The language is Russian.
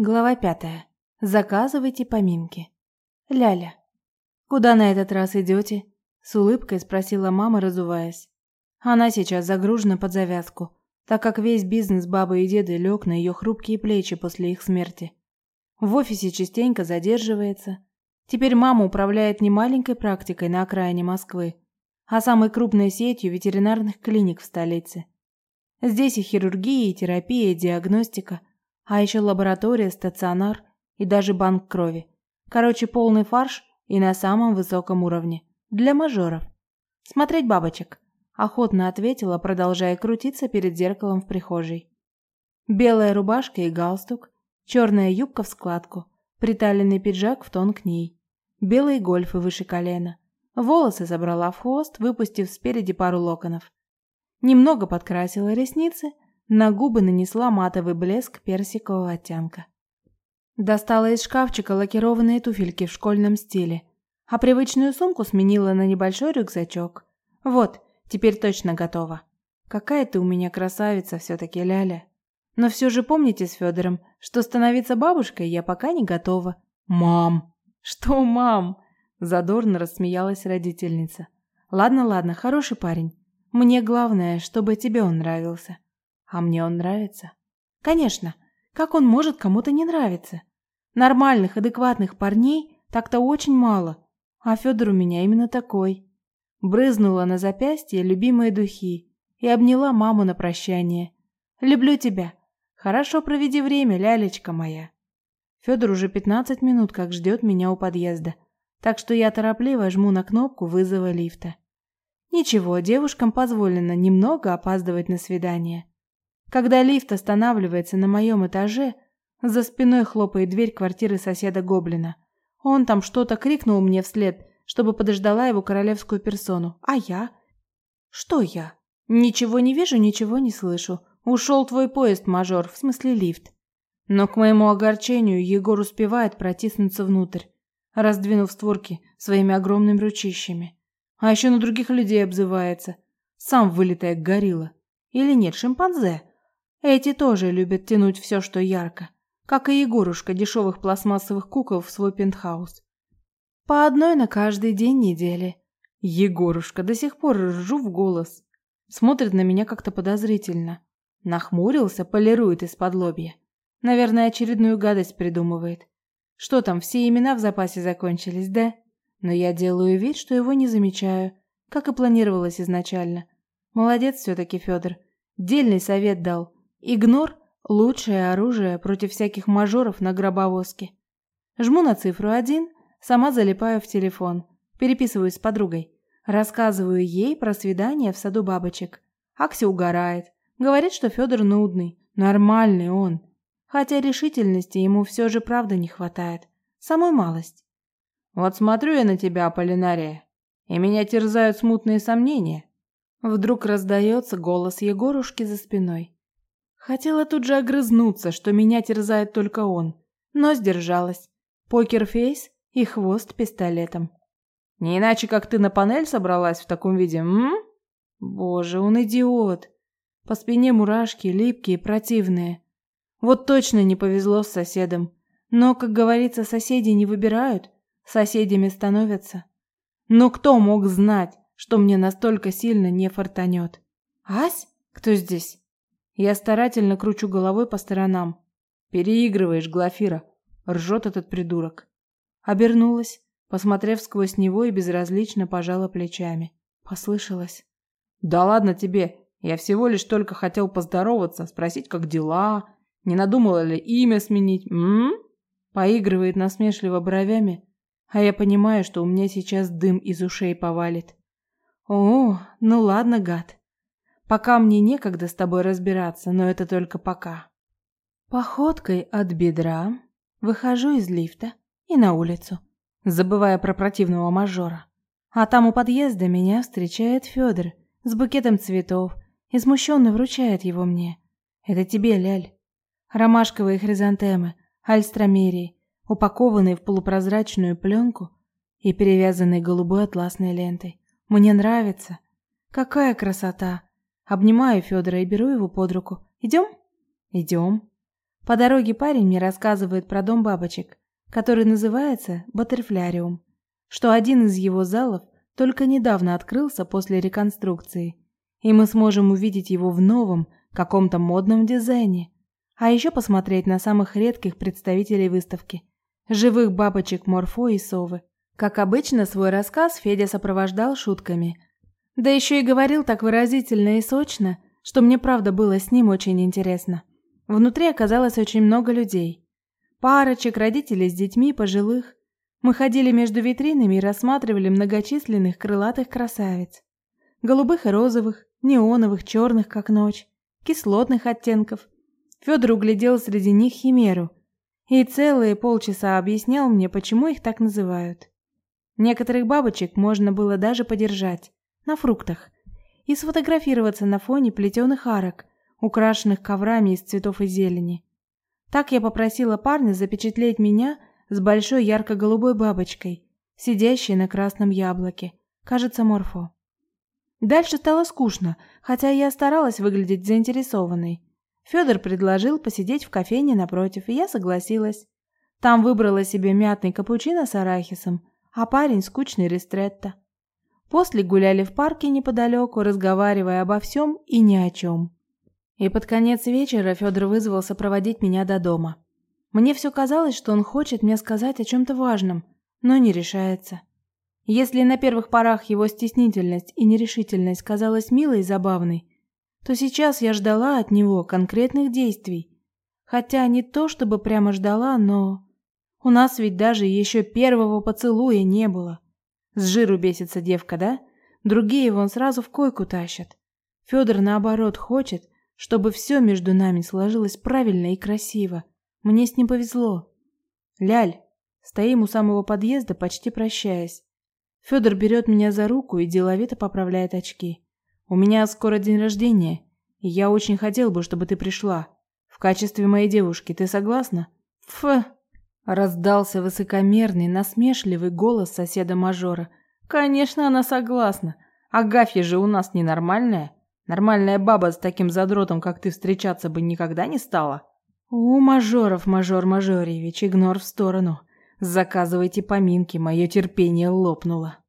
Глава пятая. Заказывайте поминки. Ляля. «Куда на этот раз идете?» С улыбкой спросила мама, разуваясь. Она сейчас загружена под завязку, так как весь бизнес бабы и деды лег на ее хрупкие плечи после их смерти. В офисе частенько задерживается. Теперь мама управляет не маленькой практикой на окраине Москвы, а самой крупной сетью ветеринарных клиник в столице. Здесь и хирургия, и терапия, и диагностика – а еще лаборатория, стационар и даже банк крови. Короче, полный фарш и на самом высоком уровне. Для мажоров. Смотреть бабочек. Охотно ответила, продолжая крутиться перед зеркалом в прихожей. Белая рубашка и галстук, черная юбка в складку, приталенный пиджак в тон к ней, белые гольфы выше колена. Волосы забрала в хвост, выпустив спереди пару локонов. Немного подкрасила ресницы – на губы нанесла матовый блеск персикового оттенка. Достала из шкафчика лакированные туфельки в школьном стиле, а привычную сумку сменила на небольшой рюкзачок. Вот, теперь точно готова. Какая ты у меня красавица все-таки, Ляля. Но все же помните с Федором, что становиться бабушкой я пока не готова. Мам! Что, мам? Задорно рассмеялась родительница. Ладно, ладно, хороший парень. Мне главное, чтобы тебе он нравился. А мне он нравится? Конечно. Как он может кому-то не нравиться? Нормальных, адекватных парней так-то очень мало. А Федор у меня именно такой. Брызнула на запястье любимые духи и обняла маму на прощание. Люблю тебя. Хорошо проведи время, лялечка моя. Федор уже 15 минут как ждет меня у подъезда, так что я торопливо жму на кнопку вызова лифта. Ничего, девушкам позволено немного опаздывать на свидание. Когда лифт останавливается на моем этаже, за спиной хлопает дверь квартиры соседа Гоблина. Он там что-то крикнул мне вслед, чтобы подождала его королевскую персону. А я? Что я? Ничего не вижу, ничего не слышу. Ушел твой поезд, мажор, в смысле лифт. Но к моему огорчению Егор успевает протиснуться внутрь, раздвинув створки своими огромными ручищами. А еще на других людей обзывается. Сам вылитая горилла. Или нет, шимпанзе. Эти тоже любят тянуть все, что ярко, как и Егорушка дешевых пластмассовых кукол в свой пентхаус. По одной на каждый день недели. Егорушка до сих пор ржу в голос. Смотрит на меня как-то подозрительно. Нахмурился, полирует из-под лобья. Наверное, очередную гадость придумывает. Что там, все имена в запасе закончились, да? Но я делаю вид, что его не замечаю, как и планировалось изначально. Молодец все-таки Федор. Дельный совет дал. Игнор – лучшее оружие против всяких мажоров на гробовозке. Жму на цифру один, сама залипаю в телефон, переписываюсь с подругой. Рассказываю ей про свидание в саду бабочек. Акси угорает. Говорит, что Федор нудный. Нормальный он. Хотя решительности ему все же правда не хватает. Самую малость. Вот смотрю я на тебя, Аполлинария, и меня терзают смутные сомнения. Вдруг раздается голос Егорушки за спиной. Хотела тут же огрызнуться, что меня терзает только он, но сдержалась. Покерфейс и хвост пистолетом. Не иначе, как ты на панель собралась в таком виде, м? Боже, он идиот. По спине мурашки, липкие, противные. Вот точно не повезло с соседом. Но, как говорится, соседи не выбирают, соседями становятся. Но кто мог знать, что мне настолько сильно не фартанет? Ась? Кто здесь? Я старательно кручу головой по сторонам. Переигрываешь, Глафира, ржет этот придурок. Обернулась, посмотрев сквозь него и безразлично пожала плечами. Послышалось. Да ладно тебе, я всего лишь только хотел поздороваться, спросить, как дела, не надумала ли имя сменить, м? Поигрывает насмешливо бровями, а я понимаю, что у меня сейчас дым из ушей повалит. О, ну ладно, гад. Пока мне некогда с тобой разбираться, но это только пока. Походкой от бедра выхожу из лифта и на улицу, забывая про противного мажора. А там у подъезда меня встречает Федор с букетом цветов и смущенно вручает его мне. Это тебе, Ляль. Ромашковые хризантемы, альстромерии, упакованные в полупрозрачную пленку и перевязанные голубой атласной лентой. Мне нравится. Какая красота! Обнимаю Федора и беру его под руку. Идем? Идем. По дороге парень мне рассказывает про дом бабочек, который называется Баттерфляриум, что один из его залов только недавно открылся после реконструкции, и мы сможем увидеть его в новом, каком-то модном дизайне, а еще посмотреть на самых редких представителей выставки – живых бабочек Морфо и Совы. Как обычно, свой рассказ Федя сопровождал шутками. Да еще и говорил так выразительно и сочно, что мне правда было с ним очень интересно. Внутри оказалось очень много людей. Парочек, родителей с детьми, пожилых. Мы ходили между витринами и рассматривали многочисленных крылатых красавиц. Голубых и розовых, неоновых, черных, как ночь, кислотных оттенков. Федор углядел среди них химеру и целые полчаса объяснял мне, почему их так называют. Некоторых бабочек можно было даже подержать на фруктах и сфотографироваться на фоне плетеных арок, украшенных коврами из цветов и зелени. Так я попросила парня запечатлеть меня с большой ярко-голубой бабочкой, сидящей на красном яблоке, кажется, морфо. Дальше стало скучно, хотя я старалась выглядеть заинтересованной. Федор предложил посидеть в кофейне напротив, и я согласилась. Там выбрала себе мятный капучино с арахисом, а парень скучный ристретто. После гуляли в парке неподалеку, разговаривая обо всем и ни о чем. И под конец вечера Федор вызвался проводить меня до дома. Мне все казалось, что он хочет мне сказать о чем-то важном, но не решается. Если на первых порах его стеснительность и нерешительность казалась милой и забавной, то сейчас я ждала от него конкретных действий. Хотя не то чтобы прямо ждала, но... У нас ведь даже еще первого поцелуя не было. С жиру бесится девка, да? Другие его он сразу в койку тащат. Федор, наоборот, хочет, чтобы все между нами сложилось правильно и красиво. Мне с ним повезло. Ляль, стоим у самого подъезда, почти прощаясь. Федор берет меня за руку и деловито поправляет очки. У меня скоро день рождения, и я очень хотел бы, чтобы ты пришла. В качестве моей девушки, ты согласна? Ф. Раздался высокомерный, насмешливый голос соседа-мажора. Конечно, она согласна. Агафья же у нас ненормальная. Нормальная баба с таким задротом, как ты, встречаться бы никогда не стала. У мажоров, мажор Мажорьевич, игнор в сторону. Заказывайте поминки, мое терпение лопнуло.